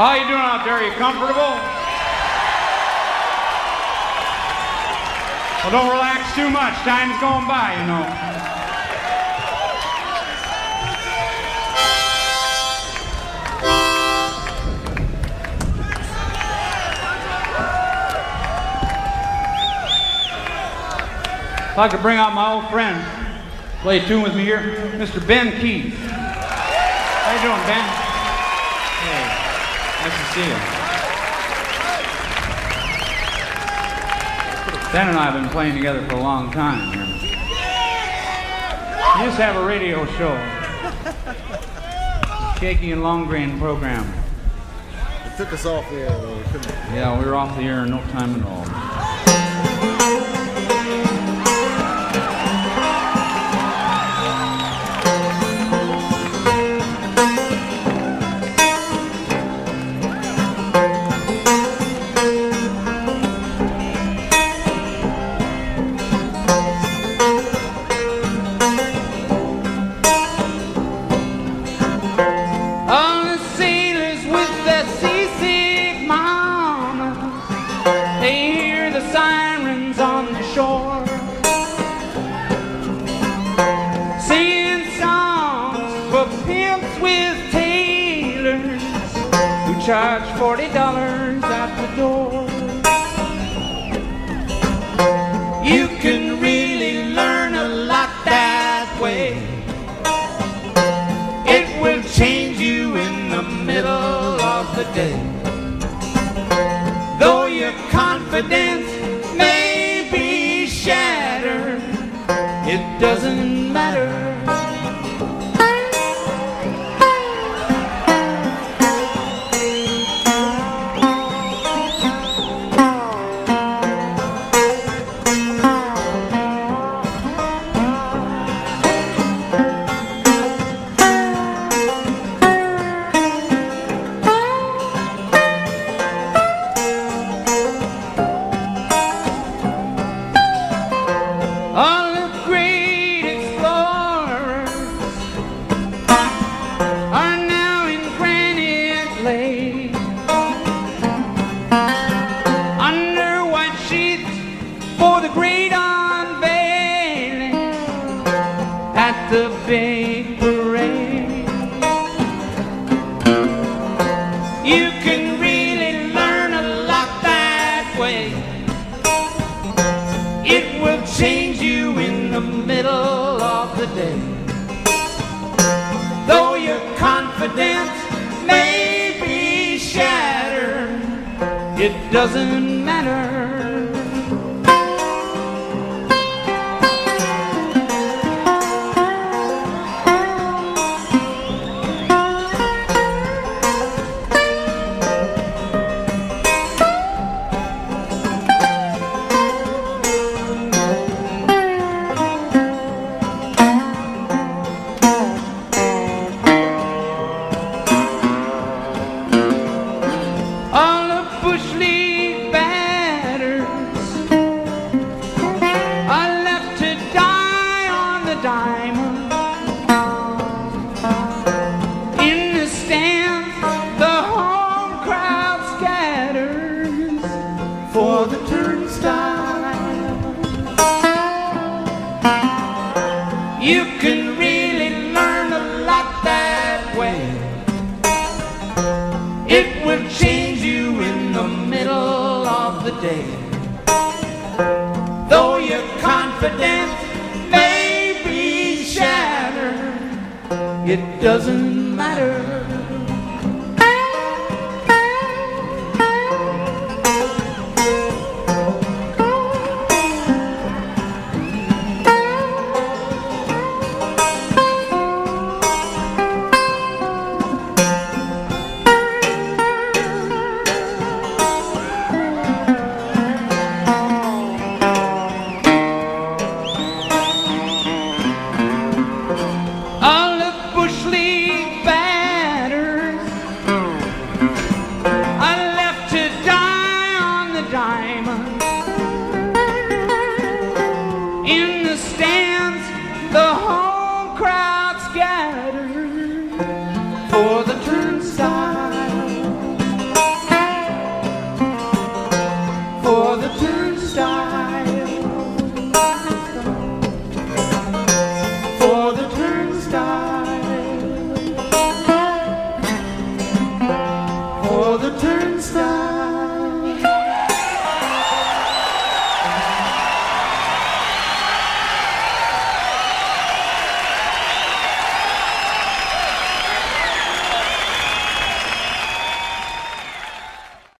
How you doing out there? Are You comfortable? Well, don't relax too much. Time's going by, you know. If I could bring out my old friend, play a tune with me here, Mr. Ben Keith. How you doing, Ben? Nice to see you. Ben and I have been playing together for a long time here. You just have a radio show. Shaky and Long Grain program. It took us off the air, though. Couldn't. Yeah, we were off the air in no time at. All with tailors who charge forty dollars at the door. You can really learn a lot that way. It will change you in the middle of the day. Though your confidence may be shattered, it doesn't All middle of the day. Though your confidence may be shattered, it doesn't for the turnstile. You can really learn a lot that way. It will change you in the middle of the day. Though your confidence may be shattered, it doesn't matter.